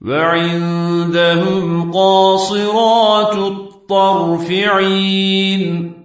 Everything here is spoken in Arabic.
وعندهم قاصرات الطرف عين.